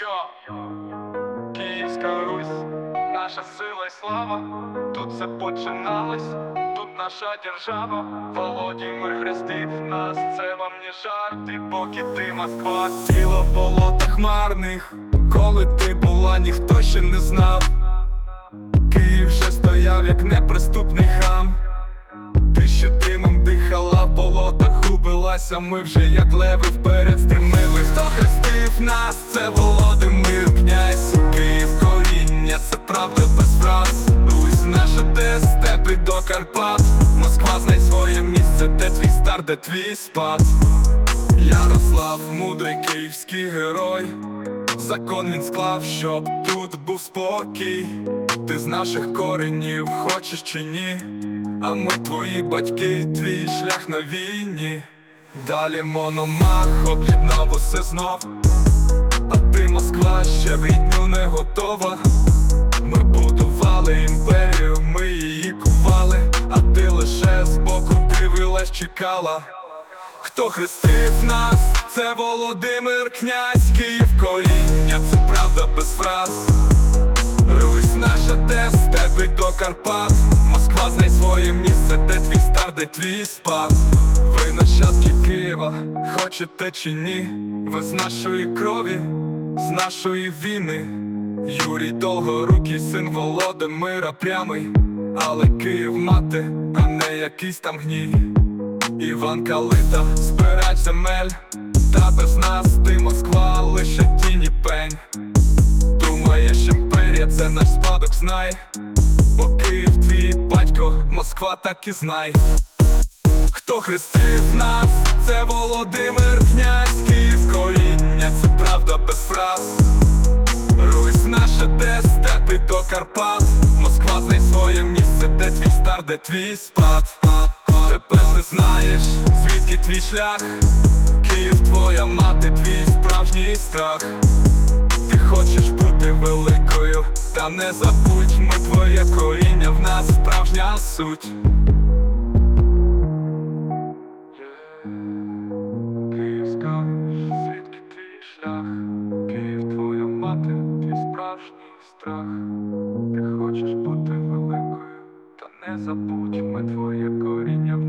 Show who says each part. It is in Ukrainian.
Speaker 1: Йо, Київська Русь, наша сила і слава, тут все починалось, тут наша держава, Володимир хрестив нас, це вам не жарти, поки ти Москва, тіло в болотах хмарних, коли ти була, ніхто ще не знав. Київ вже стояв, як неприступний хам. Ти ще димом дихала, в болотах губилася, ми вже як леви вперед стрімили. Хто хрестив нас, це Володимир князь, Київ коріння, це правда без фраз. Русь наша де степи до Карпат. Москва знай своє місце, де твій стар, де твій спад. Ярослав, мудрий київський герой. Закон він склав, щоб тут був спокій. Ти з наших коренів хочеш чи ні? А ми твої батьки, твій шлях на війні. Далі мономах об'єднав усе знов. Ти Москва ще в не готова. Ми будували імперію, ми її кували, а ти лише збоку дивилась, чекала. Хто хрестив нас, це Володимир князь, Київ коріння, це правда без фраз. Русь наша де степи до Карпат Москва знай своє місце, де твій стар, де твій спад Ви нащадки Києва, хочете чи ні? Ви з нашої крові, з нашої війни. Юрій довгорукий, син Володимира прямий. Але Київ мати, а не якийсь там гній. Іван Калита, збирач земель. Та без нас ти Москва, лише тіні пень. Думаєш, імперія це наш спадок, знай. Бо Київ твій батько, Москва так і знай. Хто хрестив нас, це Володимир князь де твій спад Тепер ти знаєш, звідки твій шлях Київ твоя мати, твій справжній страх ти хочеш бути великою, та не забудь, ми твоє коріння, в нас справжня суть. Київ твоя мати, твій справжній страх. Ти хочеш бути Забудь ми твоє коріння.